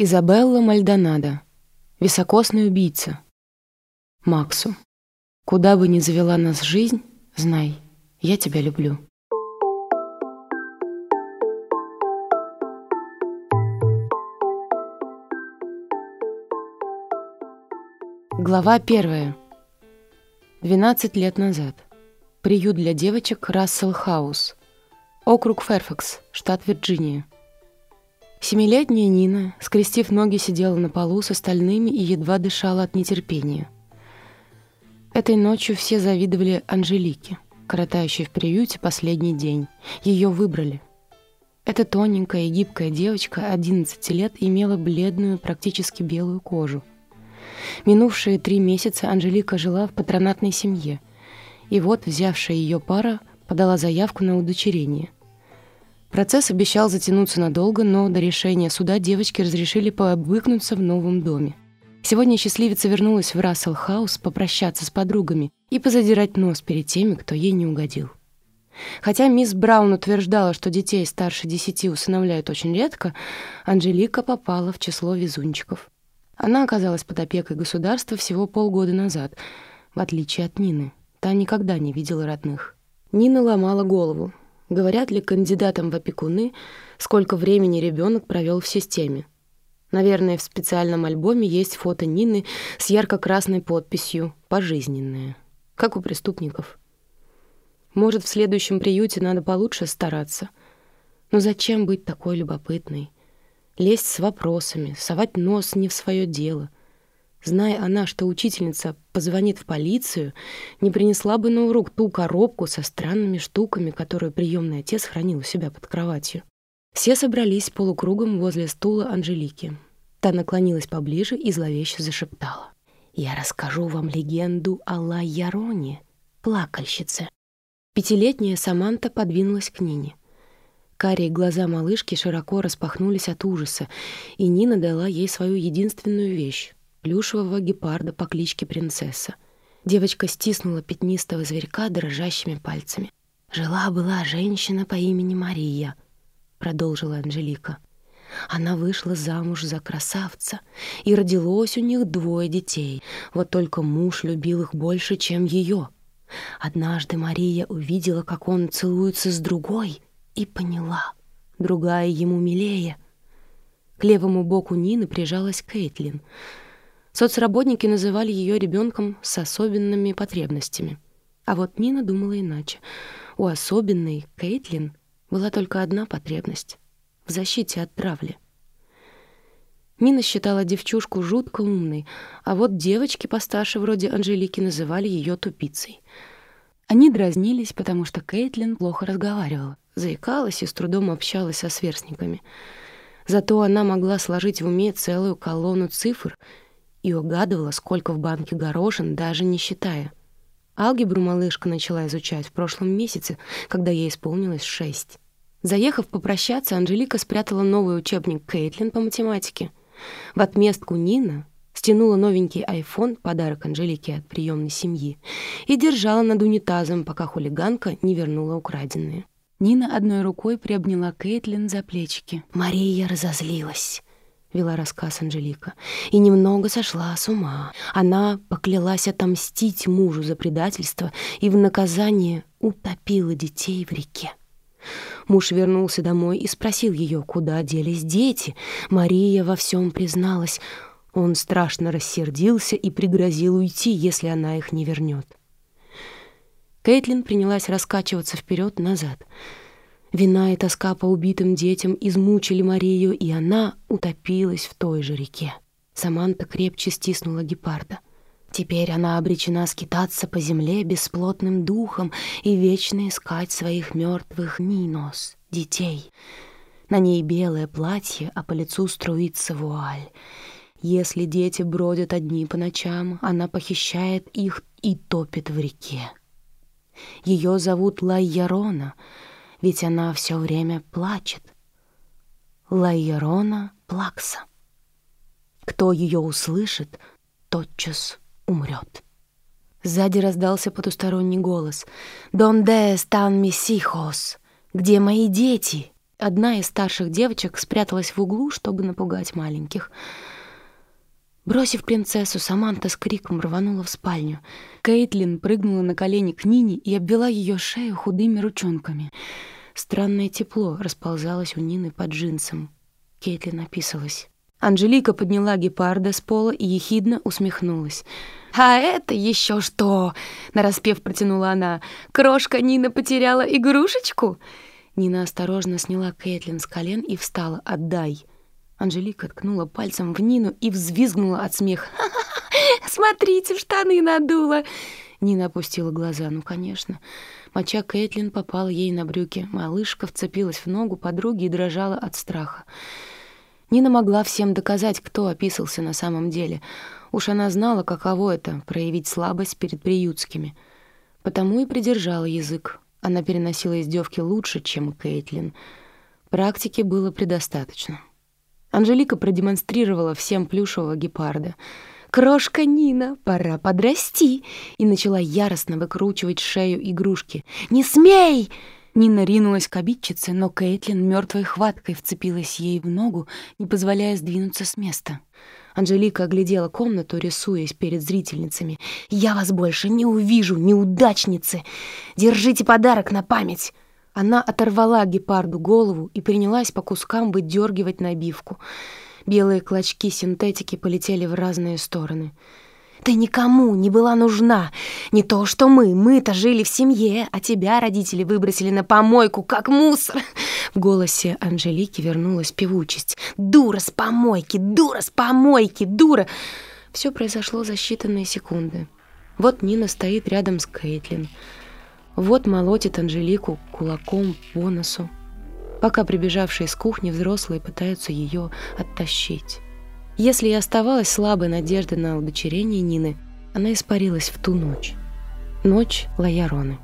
Изабелла Мальдонадо. Високосный убийца. Максу. Куда бы ни завела нас жизнь, знай, я тебя люблю. Глава первая. 12 лет назад. Приют для девочек Рассел Хаус. Округ Ферфакс, штат Вирджиния. Семилетняя Нина, скрестив ноги, сидела на полу с остальными и едва дышала от нетерпения. Этой ночью все завидовали Анжелике, коротающей в приюте последний день. Ее выбрали. Эта тоненькая и гибкая девочка 11 лет имела бледную, практически белую кожу. Минувшие три месяца Анжелика жила в патронатной семье. И вот взявшая ее пара подала заявку на удочерение – Процесс обещал затянуться надолго, но до решения суда девочки разрешили пообвыкнуться в новом доме. Сегодня счастливица вернулась в Рассел-хаус попрощаться с подругами и позадирать нос перед теми, кто ей не угодил. Хотя мисс Браун утверждала, что детей старше десяти усыновляют очень редко, Анжелика попала в число везунчиков. Она оказалась под опекой государства всего полгода назад, в отличие от Нины. Та никогда не видела родных. Нина ломала голову, Говорят ли кандидатам в опекуны, сколько времени ребенок провел в системе? Наверное, в специальном альбоме есть фото Нины с ярко-красной подписью «Пожизненное», как у преступников. Может, в следующем приюте надо получше стараться. Но зачем быть такой любопытной? Лезть с вопросами, совать нос не в свое дело — Зная она, что учительница позвонит в полицию, не принесла бы на урок ту коробку со странными штуками, которую приемный отец хранил у себя под кроватью. Все собрались полукругом возле стула Анжелики. Та наклонилась поближе и зловеще зашептала. «Я расскажу вам легенду о Лайяроне, плакальщице». Пятилетняя Саманта подвинулась к Нине. Карие глаза малышки широко распахнулись от ужаса, и Нина дала ей свою единственную вещь плюшевого гепарда по кличке Принцесса. Девочка стиснула пятнистого зверька дрожащими пальцами. «Жила-была женщина по имени Мария», — продолжила Анжелика. Она вышла замуж за красавца, и родилось у них двое детей. Вот только муж любил их больше, чем ее. Однажды Мария увидела, как он целуется с другой, и поняла, другая ему милее. К левому боку Нины прижалась Кейтлин — Соцработники называли ее ребенком с особенными потребностями. А вот Нина думала иначе. У особенной Кейтлин была только одна потребность — в защите от травли. Нина считала девчушку жутко умной, а вот девочки постарше вроде Анжелики называли ее тупицей. Они дразнились, потому что Кейтлин плохо разговаривала, заикалась и с трудом общалась со сверстниками. Зато она могла сложить в уме целую колонну цифр — и угадывала, сколько в банке горошин, даже не считая. Алгебру малышка начала изучать в прошлом месяце, когда ей исполнилось шесть. Заехав попрощаться, Анжелика спрятала новый учебник Кейтлин по математике. В отместку Нина стянула новенький айфон, подарок Анжелике от приемной семьи, и держала над унитазом, пока хулиганка не вернула украденные. Нина одной рукой приобняла Кейтлин за плечики. Мария разозлилась. — вела рассказ Анжелика, — и немного сошла с ума. Она поклялась отомстить мужу за предательство и в наказание утопила детей в реке. Муж вернулся домой и спросил ее, куда делись дети. Мария во всем призналась. Он страшно рассердился и пригрозил уйти, если она их не вернет. Кейтлин принялась раскачиваться вперед-назад — Вина и тоска по убитым детям измучили Марию, и она утопилась в той же реке. Саманта крепче стиснула гепарда. Теперь она обречена скитаться по земле бесплотным духом и вечно искать своих мертвых Нинос, детей. На ней белое платье, а по лицу струится вуаль. Если дети бродят одни по ночам, она похищает их и топит в реке. Ее зовут Лайярона — ведь она все время плачет. Лайерона Плакса. Кто ее услышит, тотчас умрет. Сзади раздался потусторонний голос. «Донде стан мисихос? Где мои дети?» Одна из старших девочек спряталась в углу, чтобы напугать маленьких. Бросив принцессу, Саманта с криком рванула в спальню. Кейтлин прыгнула на колени к Нине и обвела ее шею худыми ручонками. Странное тепло расползалось у Нины под джинсом. Кейтлин описалась. Анжелика подняла гепарда с пола и ехидно усмехнулась. «А это еще что?» — нараспев протянула она. «Крошка Нина потеряла игрушечку?» Нина осторожно сняла Кейтлин с колен и встала. «Отдай!» Анжелика ткнула пальцем в Нину и взвизгнула от смеха. «Смотрите, штаны надула!» Нина опустила глаза. «Ну, конечно». Моча Кейтлин попала ей на брюки. Малышка вцепилась в ногу подруги и дрожала от страха. Нина могла всем доказать, кто описался на самом деле. Уж она знала, каково это — проявить слабость перед приютскими. Потому и придержала язык. Она переносила издевки лучше, чем Кейтлин. Практики было предостаточно. Анжелика продемонстрировала всем плюшевого гепарда. «Крошка Нина, пора подрасти!» и начала яростно выкручивать шею игрушки. «Не смей!» Нина ринулась к обидчице, но Кейтлин мертвой хваткой вцепилась ей в ногу, не позволяя сдвинуться с места. Анжелика оглядела комнату, рисуясь перед зрительницами. «Я вас больше не увижу, неудачницы! Держите подарок на память!» Она оторвала гепарду голову и принялась по кускам выдергивать набивку. Белые клочки синтетики полетели в разные стороны. Ты никому не была нужна. Не то, что мы. Мы-то жили в семье, а тебя родители выбросили на помойку, как мусор. В голосе Анжелики вернулась певучесть. Дура с помойки, дура с помойки, дура. Все произошло за считанные секунды. Вот Нина стоит рядом с Кейтлин. Вот молотит Анжелику кулаком по носу, пока прибежавшие с кухни взрослые пытаются ее оттащить. Если и оставалась слабой надежда на удочерение Нины, она испарилась в ту ночь. Ночь Лаяроны.